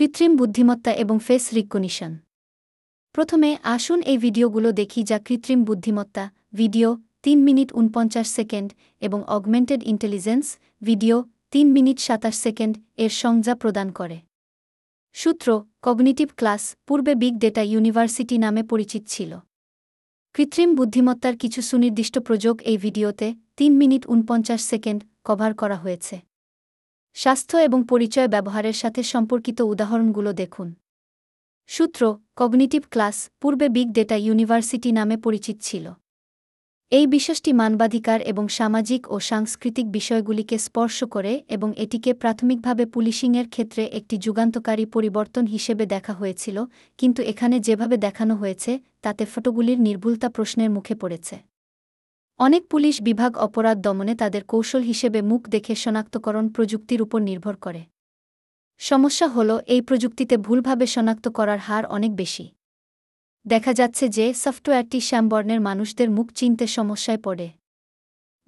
কৃত্রিম বুদ্ধিমত্তা এবং ফেস রিকগনিশন। প্রথমে আসুন এই ভিডিওগুলো দেখি যা কৃত্রিম বুদ্ধিমত্তা, ভিডিও, তিন মিনিট উনপঞ্চাশ সেকেন্ড এবং অগমেন্টেড ইন্টেলিজেন্স, ভিডিও, তিন মিনিট সাতাশ সেকেন্ড এর সংজ্ঞা প্রদান করে। সূত্র, কগনিটিভ ক্লাস, পূর্বে বিগ ডেটা ইউনিভার্সিটি নামে পরিচিত ছিল। কৃত্রিম বুদ্ধিমত্তার কিছু সুনির্দিষ্ট প্রযোগ এই ভিডিওতে তিন মিনিট উনপঞ্চাশ সেকেন্ড কভার করা হয়েছে। স্বাস্থ্য এবং পরিচয় ব্যবহারের সাথে সম্পর্কিত উদাহরণগুলো দেখুন। সূত্র, কগনিটিভ ক্লাস, পূর্বে বিগ ডেটা ইউনিভার্সিটি নামে পরিচিত ছিল। এই বিশ্বাসটি মানবাধিকার এবং সামাজিক ও সাংস্কৃতিক বিষয়গুলিকে স্পর্শ করে এবং এটিকে প্রাথমিকভাবে পুলিশিংয়ের ক্ষেত্রে একটি যুগান্তকারী পরিবর্তন হিসেবে দেখা হয়েছিল, কিন্তু এখানে যেভাবে দেখানো হয়েছে, তাতে ফটোগুলির নির্ভুলতা প্রশ্নের মুখে পড়েছে। অনেক পুলিশ বিভাগ অপরাধ দমনে তাদের কৌশল হিসেবে মুখ দেখে শনাক্তকরণ প্রযুক্তির উপর নির্ভর করে। সমস্যা হল, এই প্রযুক্তিতে ভুলভাবে শনাক্ত করার হার অনেক বেশি। দেখা যাচ্ছে যে, সফটওয়্যারটি শ্যামবর্ণের মানুষদের মুখ চিনতে সমস্যায় পড়ে।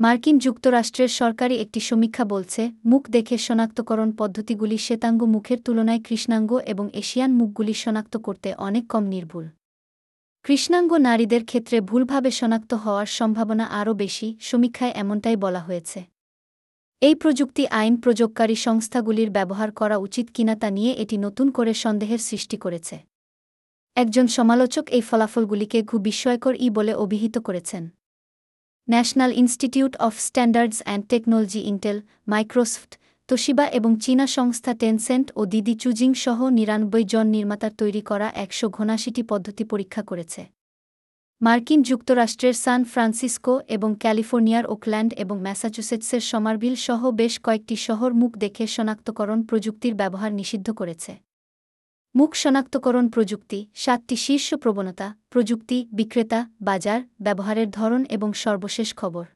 মার্কিন যুক্তরাষ্ট্রের সরকারি একটি সমীক্ষা বলছে, মুখ দেখে শনাক্তকরণ পদ্ধতিগুলি শ্বেতাঙ্গ মুখের তুলনায় কৃষ্ণাঙ্গ এবং এশিয়ান মুখগুলি শনাক্ত করতে অনেক কম নির্ভুল। কৃষ্ণাঙ্গ নারীদের ক্ষেত্রে ভুলভাবে শনাক্ত হওয়ার সম্ভাবনা আরও বেশি, সমীক্ষায় এমনটাই বলা হয়েছে। এই প্রযুক্তি আইন প্রযোগকারী সংস্থাগুলির ব্যবহার করা উচিত কিনা তা নিয়ে এটি নতুন করে সন্দেহের সৃষ্টি করেছে। একজন সমালোচক এই ফলাফলগুলিকে ঘু বিস্ময়কর ই বলে অভিহিত করেছেন। National institute of standards and technology Intel, Microsoft Toshiba এবং চীনা সংস্থা টেনসেন্ট ও দিদি চুজিং সহ নিরানব্বই জন নির্মাতার তৈরি করা একশো ঘনাশিটি পদ্ধতি পরীক্ষা করেছে। মার্কিন যুক্তরাষ্ট্রের সান ফ্রান্সিসকো এবং ক্যালিফোর্নিয়ার ওকল্যান্ড এবং ম্যাসাচুসেটসের সমারভিল সহ বেশ কয়েকটি শহর মুখ দেখে শনাক্তকরণ প্রযুক্তির ব্যবহার নিষিদ্ধ করেছে। মুখ শনাক্তকরণ প্রযুক্তি, সাতটি শীর্ষ প্রবণতা, প্রযুক্তি, বিক্রেতা, বাজার, ব্যবহারের ধরন এবং সর্বশেষ খবর।